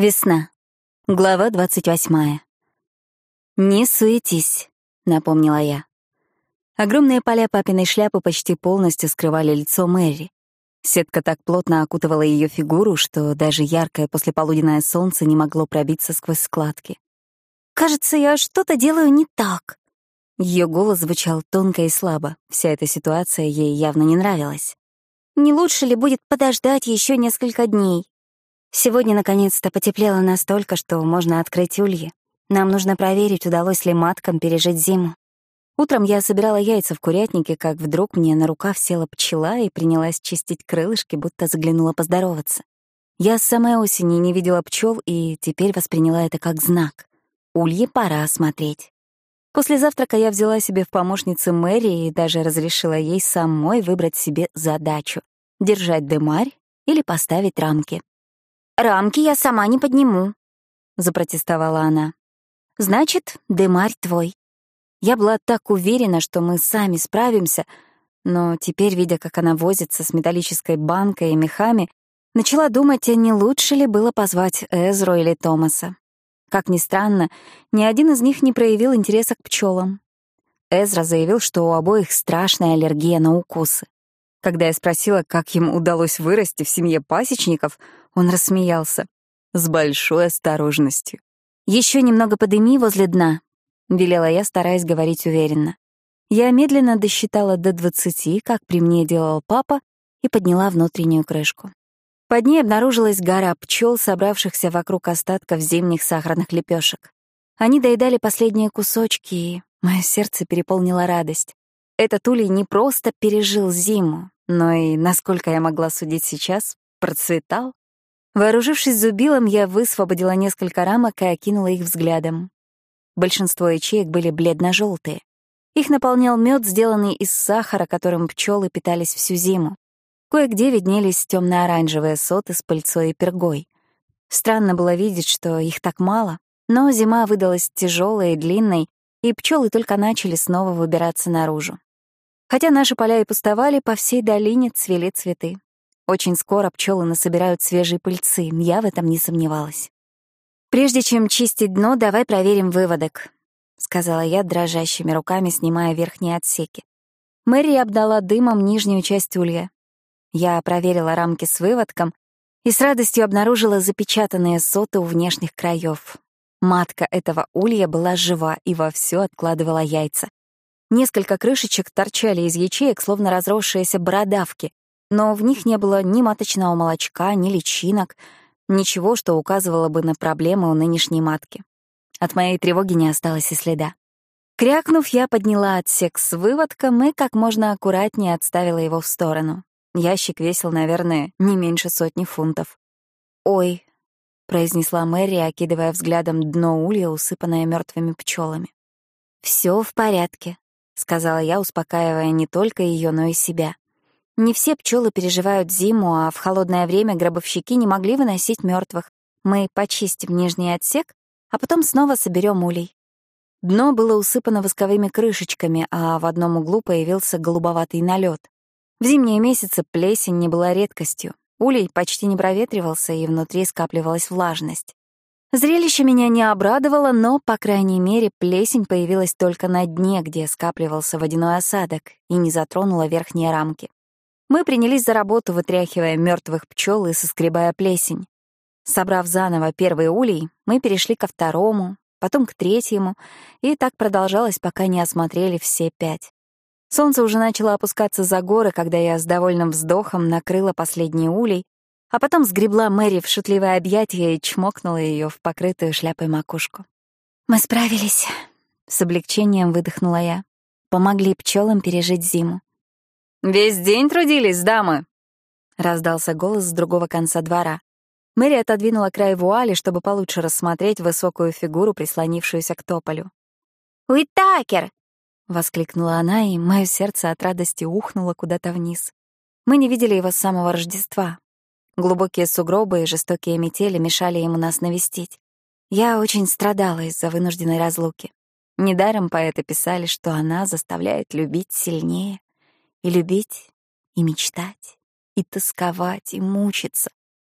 Весна. Глава двадцать восьмая. «Не суетись», — напомнила я. Огромные поля папиной шляпы почти полностью скрывали лицо Мэри. Сетка так плотно окутывала ее фигуру, что даже яркое послеполуденное солнце не могло пробиться сквозь складки. «Кажется, я что-то делаю не так». Ее голос звучал тонко и слабо. Вся эта ситуация ей явно не нравилась. «Не лучше ли будет подождать еще несколько дней?» Сегодня наконец-то потеплело настолько, что можно открыть ульи. Нам нужно проверить, удалось ли маткам пережить зиму. Утром я собирала яйца в курятнике, как вдруг мне на рукав села пчела и принялась чистить крылышки, будто заглянула поздороваться. Я с самой осени не видела пчел и теперь восприняла это как знак. Ульи пора осмотреть. После завтрака я взяла себе в помощницы Мэри и даже разрешила ей самой выбрать себе задачу — держать демарь или поставить рамки. «Рамки я сама не подниму», — запротестовала она. «Значит, демарь твой». Я была так уверена, что мы сами справимся, но теперь, видя, как она возится с металлической банкой и мехами, начала думать, а не лучше ли было позвать Эзру или Томаса. Как ни странно, ни один из них не проявил интереса к пчелам. Эзра заявил, что у обоих страшная аллергия на укусы. Когда я спросила, как им удалось вырасти в семье пасечников, он рассмеялся. С большой осторожностью. Еще немного подыми возле дна», — велела я, стараясь говорить уверенно. Я медленно досчитала до двадцати, как при мне делал папа, и подняла внутреннюю крышку. Под ней обнаружилась гора пчел, собравшихся вокруг остатков зимних сахарных лепешек. Они доедали последние кусочки, и мое сердце переполнило радость. Этот улей не просто пережил зиму, но и, насколько я могла судить сейчас, процветал. Вооружившись зубилом, я высвободила несколько рамок и окинула их взглядом. Большинство ячеек были бледно-желтые. Их наполнял мед, сделанный из сахара, которым пчелы питались всю зиму. Кое-где виднелись темно-оранжевые соты с пыльцой и пергой. Странно было видеть, что их так мало, но зима выдалась тяжелой и длинной, и пчелы только начали снова выбираться наружу. Хотя наши поля и пустовали, по всей долине цвели цветы. Очень скоро пчелы насобирают свежие пыльцы, я в этом не сомневалась. «Прежде чем чистить дно, давай проверим выводок», — сказала я дрожащими руками, снимая верхние отсеки. Мэри обдала дымом нижнюю часть улья. Я проверила рамки с выводком и с радостью обнаружила запечатанные соты у внешних краев. Матка этого улья была жива и вовсю откладывала яйца. Несколько крышечек торчали из ячеек, словно разросшиеся бородавки, но в них не было ни маточного молочка, ни личинок, ничего, что указывало бы на проблемы у нынешней матки. От моей тревоги не осталось и следа. Крякнув, я подняла отсек с выводком и как можно аккуратнее отставила его в сторону. Ящик весил, наверное, не меньше сотни фунтов. «Ой», — произнесла Мэри, окидывая взглядом дно улья, усыпанное мертвыми пчелами. Все в порядке», — сказала я, успокаивая не только ее, но и себя. Не все пчелы переживают зиму, а в холодное время гробовщики не могли выносить мертвых. Мы почистим нижний отсек, а потом снова соберем улей. Дно было усыпано восковыми крышечками, а в одном углу появился голубоватый налет. В зимние месяцы плесень не была редкостью. Улей почти не проветривался, и внутри скапливалась влажность. Зрелище меня не обрадовало, но, по крайней мере, плесень появилась только на дне, где скапливался водяной осадок, и не затронула верхние рамки. Мы принялись за работу, вытряхивая мертвых пчел и соскребая плесень. Собрав заново первый улей, мы перешли ко второму, потом к третьему, и так продолжалось, пока не осмотрели все пять. Солнце уже начало опускаться за горы, когда я с довольным вздохом накрыла последний улей, а потом сгребла Мэри в шутливое объятие и чмокнула ее в покрытую шляпой макушку. «Мы справились», — с облегчением выдохнула я. Помогли пчелам пережить зиму. «Весь день трудились, дамы?» — раздался голос с другого конца двора. Мэри отодвинула край вуали, чтобы получше рассмотреть высокую фигуру, прислонившуюся к тополю. «Уитакер!» — воскликнула она, и мое сердце от радости ухнуло куда-то вниз. Мы не видели его с самого Рождества, Глубокие сугробы и жестокие метели мешали ему нас навестить. Я очень страдала из-за вынужденной разлуки. Недаром поэты писали, что она заставляет любить сильнее. И любить, и мечтать, и тосковать, и мучиться.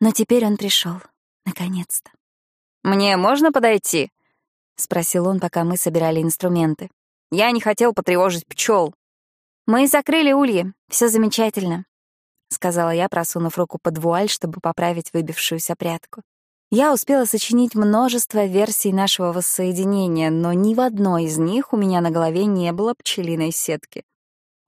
Но теперь он пришел, наконец-то. «Мне можно подойти?» — спросил он, пока мы собирали инструменты. «Я не хотел потревожить пчел. «Мы закрыли ульи, все замечательно», — сказала я, просунув руку под вуаль, чтобы поправить выбившуюся прядку. Я успела сочинить множество версий нашего воссоединения, но ни в одной из них у меня на голове не было пчелиной сетки.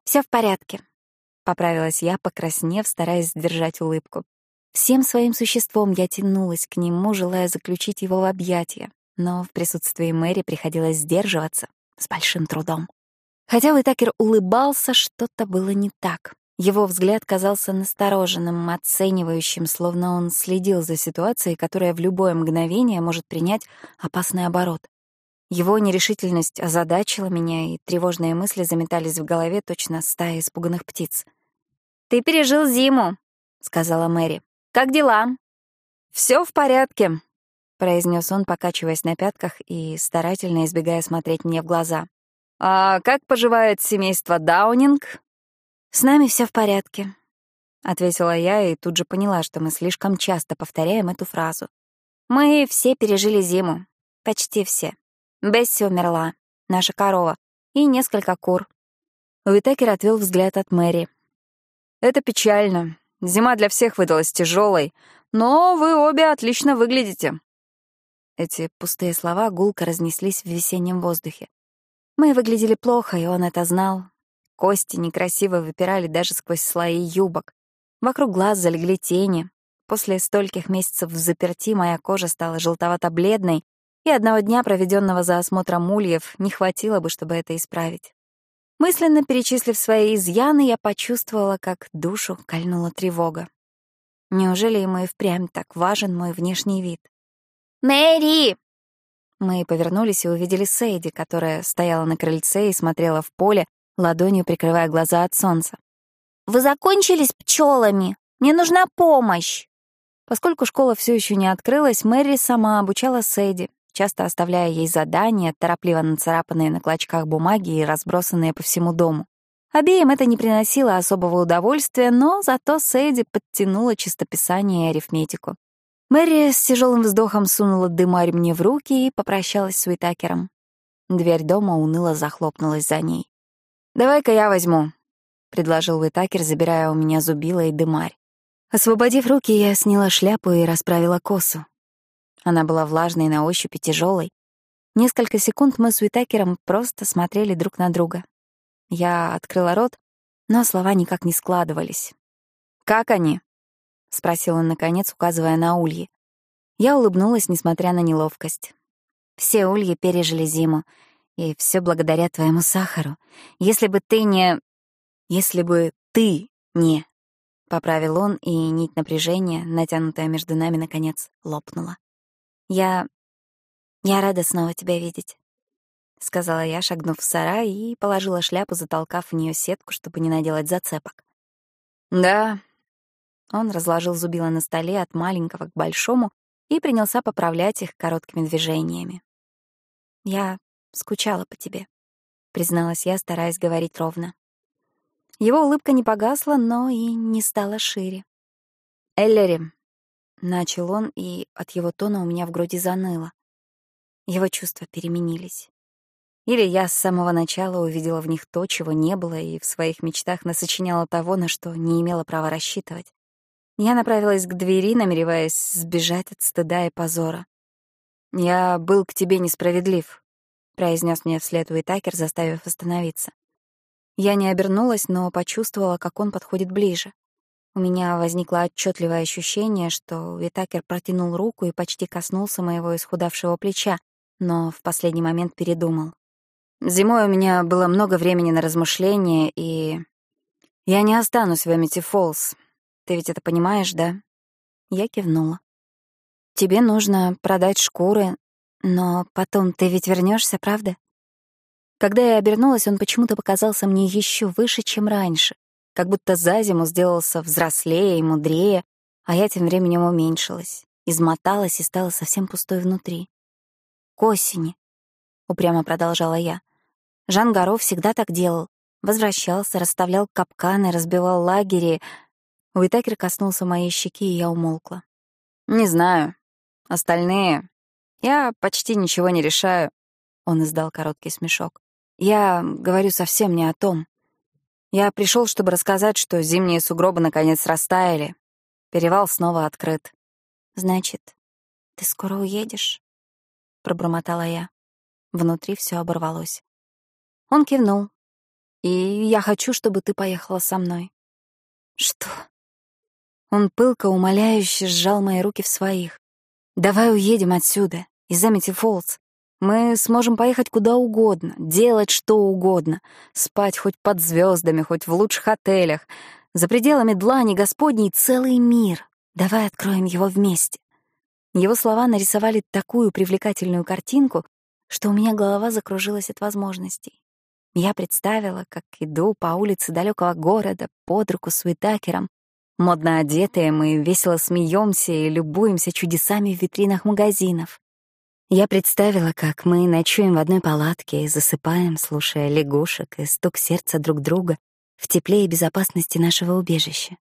Все в порядке», — поправилась я, покраснев, стараясь сдержать улыбку. Всем своим существом я тянулась к нему, желая заключить его в объятия, но в присутствии Мэри приходилось сдерживаться с большим трудом. Хотя Уитакер улыбался, что-то было не так. Его взгляд казался настороженным, оценивающим, словно он следил за ситуацией, которая в любое мгновение может принять опасный оборот. Его нерешительность озадачила меня, и тревожные мысли заметались в голове точно стая испуганных птиц. «Ты пережил зиму», — сказала Мэри. «Как дела?» Все в порядке», — произнес он, покачиваясь на пятках и старательно избегая смотреть мне в глаза. «А как поживает семейство Даунинг?» «С нами все в порядке», — ответила я и тут же поняла, что мы слишком часто повторяем эту фразу. «Мы все пережили зиму. Почти все. Бесси умерла, наша корова, и несколько кур». Уитакер отвел взгляд от Мэри. «Это печально. Зима для всех выдалась тяжелой, но вы обе отлично выглядите». Эти пустые слова гулко разнеслись в весеннем воздухе. Мы выглядели плохо, и он это знал, Кости некрасиво выпирали даже сквозь слои юбок. Вокруг глаз залегли тени. После стольких месяцев в заперти моя кожа стала желтовато-бледной, и одного дня, проведенного за осмотром ульев, не хватило бы, чтобы это исправить. Мысленно перечислив свои изъяны, я почувствовала, как душу кольнула тревога. Неужели ему и впрямь так важен мой внешний вид? «Мэри!» Мы повернулись и увидели Сейди, которая стояла на крыльце и смотрела в поле, ладонью прикрывая глаза от солнца. «Вы закончили с пчелами? Мне нужна помощь!» Поскольку школа все еще не открылась, Мэри сама обучала Сэйди, часто оставляя ей задания, торопливо нацарапанные на клочках бумаги и разбросанные по всему дому. Обеим это не приносило особого удовольствия, но зато Сэйди подтянула чистописание и арифметику. Мэри с тяжелым вздохом сунула дымарь мне в руки и попрощалась с Уитакером. Дверь дома уныло захлопнулась за ней. «Давай-ка я возьму», — предложил Уитакер, забирая у меня зубила и дымарь. Освободив руки, я сняла шляпу и расправила косу. Она была влажной на ощупь и тяжелой. Несколько секунд мы с Уитакером просто смотрели друг на друга. Я открыла рот, но слова никак не складывались. «Как они?» — спросил он, наконец, указывая на ульи. Я улыбнулась, несмотря на неловкость. Все ульи пережили зиму, и все благодаря твоему сахару. Если бы ты не... Если бы ты не... Поправил он, и нить напряжения, натянутая между нами, наконец, лопнула. «Я... я рада снова тебя видеть», — сказала я, шагнув в сарай и положила шляпу, затолкав в нее сетку, чтобы не наделать зацепок. «Да». Он разложил зубила на столе от маленького к большому и принялся поправлять их короткими движениями. «Я скучала по тебе», — призналась я, стараясь говорить ровно. Его улыбка не погасла, но и не стала шире. «Эллери», — начал он, и от его тона у меня в груди заныло. Его чувства переменились. Или я с самого начала увидела в них то, чего не было, и в своих мечтах насочиняла того, на что не имела права рассчитывать. Я направилась к двери, намереваясь сбежать от стыда и позора. «Я был к тебе несправедлив», — произнес мне вслед Уитакер, заставив остановиться. Я не обернулась, но почувствовала, как он подходит ближе. У меня возникло отчетливое ощущение, что Уитакер протянул руку и почти коснулся моего исхудавшего плеча, но в последний момент передумал. «Зимой у меня было много времени на размышления, и... Я не останусь в Эмити Фоллс. Ты ведь это понимаешь, да?» Я кивнула. «Тебе нужно продать шкуры, но потом ты ведь вернешься, правда? Когда я обернулась, он почему-то показался мне еще выше, чем раньше, как будто за зиму сделался взрослее и мудрее, а я тем временем уменьшилась, измоталась и стала совсем пустой внутри. «К осени», — упрямо продолжала я. Жан Гаро всегда так делал. Возвращался, расставлял капканы, разбивал лагеря. Уитакер коснулся моей щеки, и я умолкла. «Не знаю. Остальные Я почти ничего не решаю. Он издал короткий смешок. Я говорю совсем не о том. Я пришел, чтобы рассказать, что зимние сугробы наконец растаяли. Перевал снова открыт. Значит, ты скоро уедешь? Пробормотала я. Внутри все оборвалось. Он кивнул. И я хочу, чтобы ты поехала со мной. Что? Он пылко, умоляюще сжал мои руки в своих. Давай уедем отсюда, из Эмити Фоллс. Мы сможем поехать куда угодно, делать что угодно, спать хоть под звездами, хоть в лучших отелях. За пределами длани Господней целый мир. Давай откроем его вместе. Его слова нарисовали такую привлекательную картинку, что у меня голова закружилась от возможностей. Я представила, как иду по улице далекого города под руку с Уитакером. Модно одетые мы весело смеемся и любуемся чудесами в витринах магазинов. Я представила, как мы ночуем в одной палатке и засыпаем, слушая лягушек и стук сердца друг друга в тепле и безопасности нашего убежища.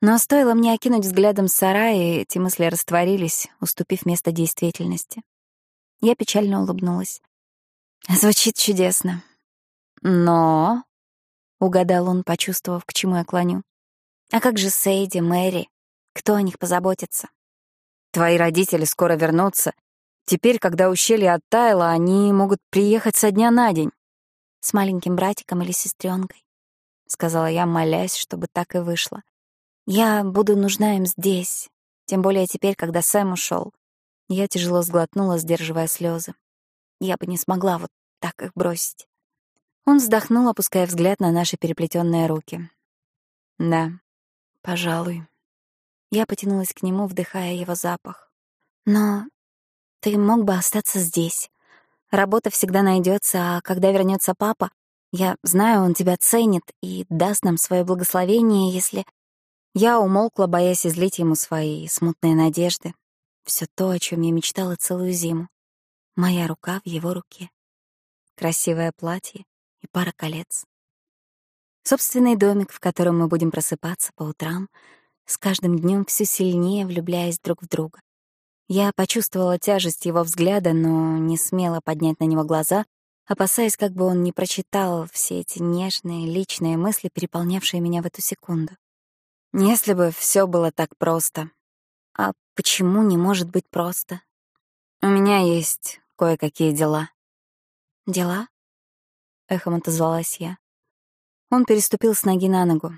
Но стоило мне окинуть взглядом сарай, и эти мысли растворились, уступив место действительности. Я печально улыбнулась. Звучит чудесно. Но, — угадал он, почувствовав, к чему я клоню, — а как же Сейди, Мэри? Кто о них позаботится? Твои родители скоро вернутся. Теперь, когда ущелье оттаяло, они могут приехать со дня на день. С маленьким братиком или сестренкой, — сказала я, молясь, чтобы так и вышло. Я буду нужна им здесь, тем более теперь, когда Сэм ушел. Я тяжело сглотнула, сдерживая слезы. Я бы не смогла вот так их бросить. Он вздохнул, опуская взгляд на наши переплетенные руки. «Да, пожалуй». Я потянулась к нему, вдыхая его запах. «Но ты мог бы остаться здесь. Работа всегда найдется, а когда вернется папа, я знаю, он тебя ценит и даст нам свое благословение, если...» Я умолкла, боясь излить ему свои смутные надежды. Все то, о чем я мечтала целую зиму. Моя рука в его руке. Красивое платье, и пара колец. Собственный домик, в котором мы будем просыпаться по утрам, с каждым днем все сильнее влюбляясь друг в друга. Я почувствовала тяжесть его взгляда, но не смела поднять на него глаза, опасаясь, как бы он не прочитал все эти нежные, личные мысли, переполнявшие меня в эту секунду. Если бы все было так просто. А почему не может быть просто? У меня есть кое-какие дела. Дела? — эхом отозвалась я. Он переступил с ноги на ногу.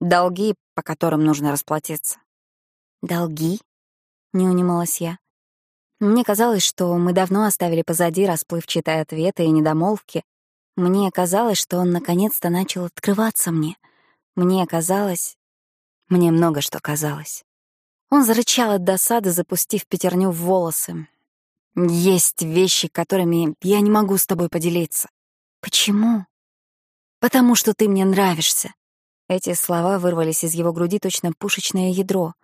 «Долги, по которым нужно расплатиться». «Долги?» — не унималась я. Мне казалось, что мы давно оставили позади расплывчатые ответы и недомолвки. Мне казалось, что он наконец-то начал открываться мне. Мне казалось... Мне много что казалось. Он зарычал от досады, запустив пятерню в волосы. «Есть вещи, которыми я не могу с тобой поделиться. «Почему?» «Потому что ты мне нравишься». Эти слова вырвались из его груди точно пушечное ядро.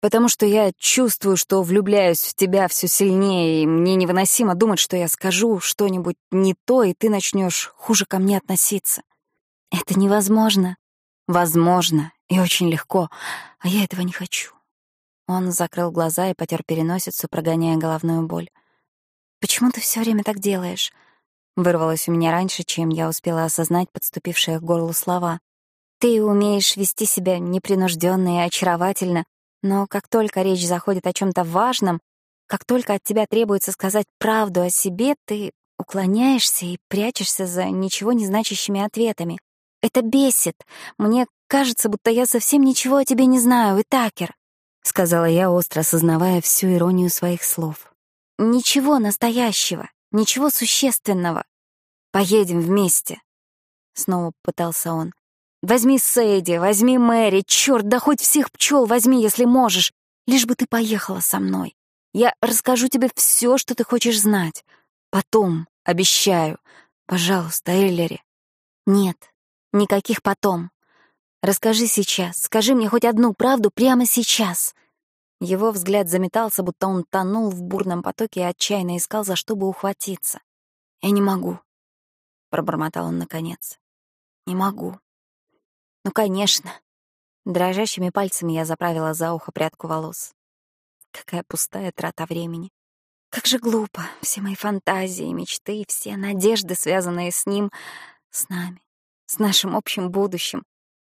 «Потому что я чувствую, что влюбляюсь в тебя все сильнее, и мне невыносимо думать, что я скажу что-нибудь не то, и ты начнешь хуже ко мне относиться. Это невозможно». «Возможно, и очень легко, а я этого не хочу». Он закрыл глаза и потер переносицу, прогоняя головную боль. «Почему ты все время так делаешь?» Вырвалось у меня раньше, чем я успела осознать подступившие к горлу слова. «Ты умеешь вести себя непринужденно и очаровательно, но как только речь заходит о чем то важном, как только от тебя требуется сказать правду о себе, ты уклоняешься и прячешься за ничего не значащими ответами. Это бесит. Мне кажется, будто я совсем ничего о тебе не знаю, и Такер», — сказала я, остро осознавая всю иронию своих слов. «Ничего настоящего. Ничего существенного. Поедем вместе. Снова пытался он. Возьми Сейди, возьми Мэри, черт, да хоть всех пчел возьми, если можешь. Лишь бы ты поехала со мной. Я расскажу тебе все, что ты хочешь знать. Потом, обещаю. Пожалуйста, Эллери. Нет, никаких потом. Расскажи сейчас, скажи мне хоть одну правду прямо сейчас. Его взгляд заметался, будто он тонул в бурном потоке и отчаянно искал, за что бы ухватиться. «Я не могу», — пробормотал он наконец. «Не могу». «Ну, конечно». Дрожащими пальцами я заправила за ухо прядку волос. Какая пустая трата времени. Как же глупо. Все мои фантазии, мечты, все надежды, связанные с ним, с нами, с нашим общим будущим.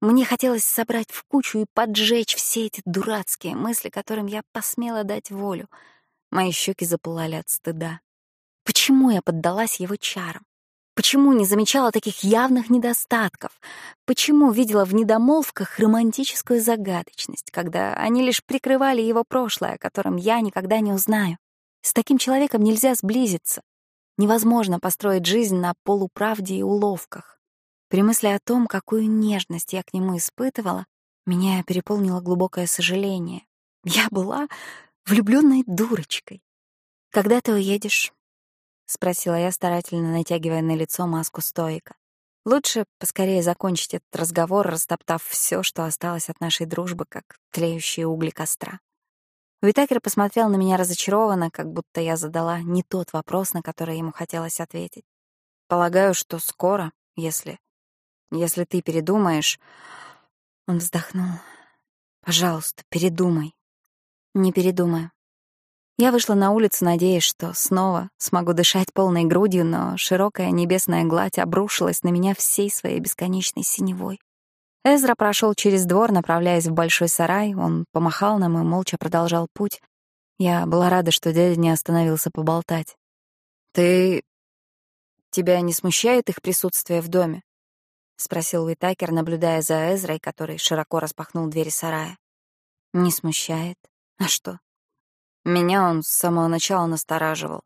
Мне хотелось собрать в кучу и поджечь все эти дурацкие мысли, которым я посмела дать волю. Мои щеки запылали от стыда. Почему я поддалась его чарам? Почему не замечала таких явных недостатков? Почему видела в недомолвках романтическую загадочность, когда они лишь прикрывали его прошлое, о котором я никогда не узнаю? С таким человеком нельзя сблизиться. Невозможно построить жизнь на полуправде и уловках. При мысли о том, какую нежность я к нему испытывала, меня переполнило глубокое сожаление. Я была влюбленной дурочкой. «Когда ты уедешь?» — спросила я, старательно натягивая на лицо маску стоика. Лучше поскорее закончить этот разговор, растоптав все, что осталось от нашей дружбы, как тлеющие угли костра. Уитакер посмотрел на меня разочарованно, как будто я задала не тот вопрос, на который ему хотелось ответить. «Полагаю, что скоро, если... если ты передумаешь...» Он вздохнул. «Пожалуйста, передумай». «Не передумаю. Я вышла на улицу, надеясь, что снова смогу дышать полной грудью, но широкая небесная гладь обрушилась на меня всей своей бесконечной синевой. Эзра прошел через двор, направляясь в большой сарай. Он помахал нам и молча продолжал путь. Я была рада, что дядя не остановился поболтать. «Ты... тебя не смущает их присутствие в доме?» — спросил Уитакер, наблюдая за Эзрой, который широко распахнул двери сарая. «Не смущает. А что?» Меня он с самого начала настораживал.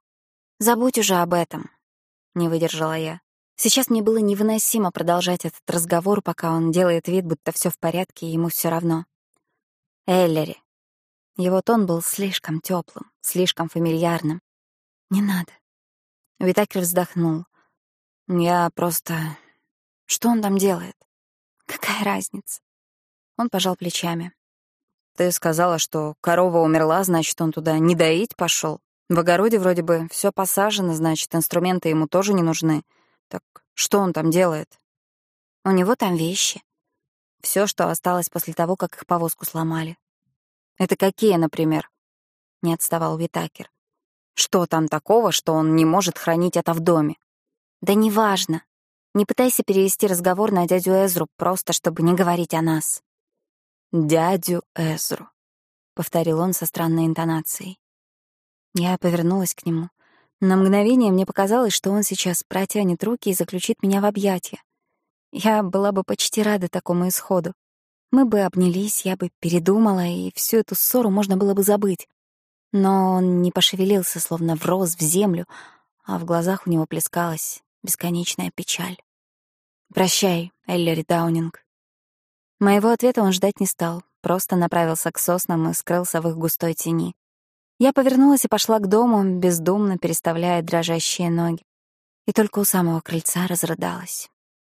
«Забудь уже об этом», — не выдержала я. Сейчас мне было невыносимо продолжать этот разговор, пока он делает вид, будто все в порядке, и ему все равно. Эллери. Его тон был слишком теплым, слишком фамильярным. «Не надо». Витакер вздохнул. «Я просто... Что он там делает?» «Какая разница?» Он пожал плечами. Ты сказала, что корова умерла, значит, он туда не доить пошел. В огороде вроде бы все посажено, значит, инструменты ему тоже не нужны. Так что он там делает? У него там вещи. Все, что осталось после того, как их повозку сломали. Это какие, например? Не отставал Витакер. Что там такого, что он не может хранить это в доме? Да неважно. Не пытайся перевести разговор на дядю Эзру, просто чтобы не говорить о нас. «Дядю Эзру», — повторил он со странной интонацией. Я повернулась к нему. На мгновение мне показалось, что он сейчас протянет руки и заключит меня в объятия. Я была бы почти рада такому исходу. Мы бы обнялись, я бы передумала, и всю эту ссору можно было бы забыть. Но он не пошевелился, словно врос в землю, а в глазах у него плескалась бесконечная печаль. «Прощай, Эллери Даунинг», Моего ответа он ждать не стал, просто направился к соснам и скрылся в их густой тени. Я повернулась и пошла к дому, бездумно переставляя дрожащие ноги. И только у самого крыльца разрыдалась.